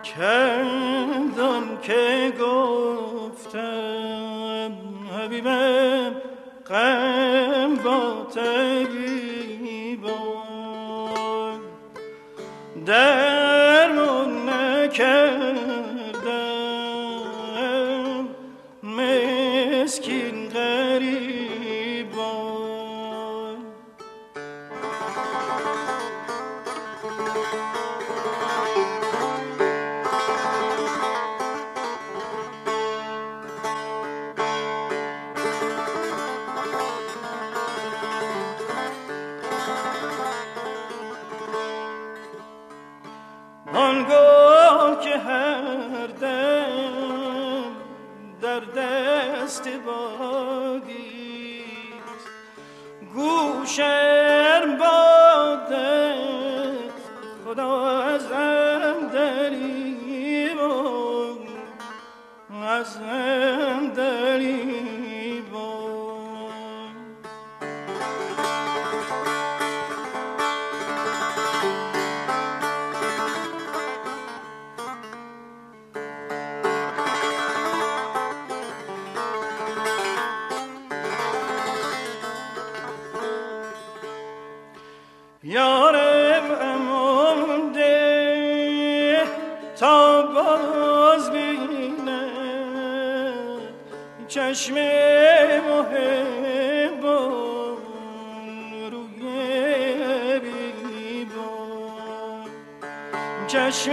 چندان که گفتم حبیبم قم با تبیبان درمون نکرد. آنگاه که هر دم در دست بادی گوشم باده خدا از اندریم و از تا باز بینه چشم محبان روی بیبان چشم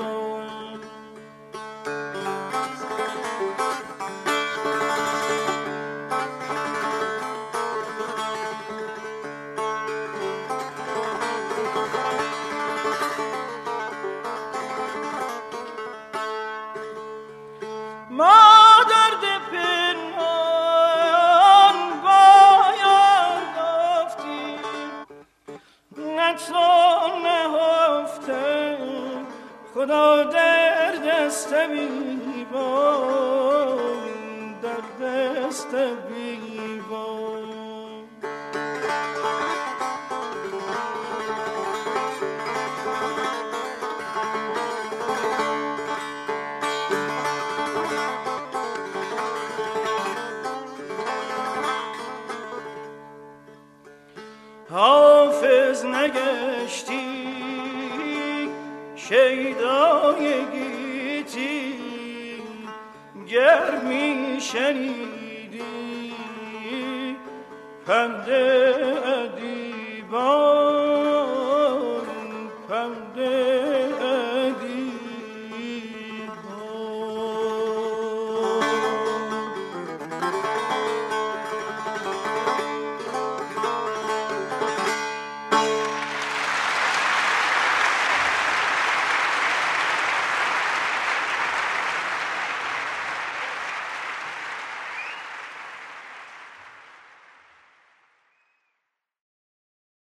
alone. خدا در دست بیبان در دست بیبان حافظ نگشتی. شیدای گیتی گر می شنیدی پند ادیبان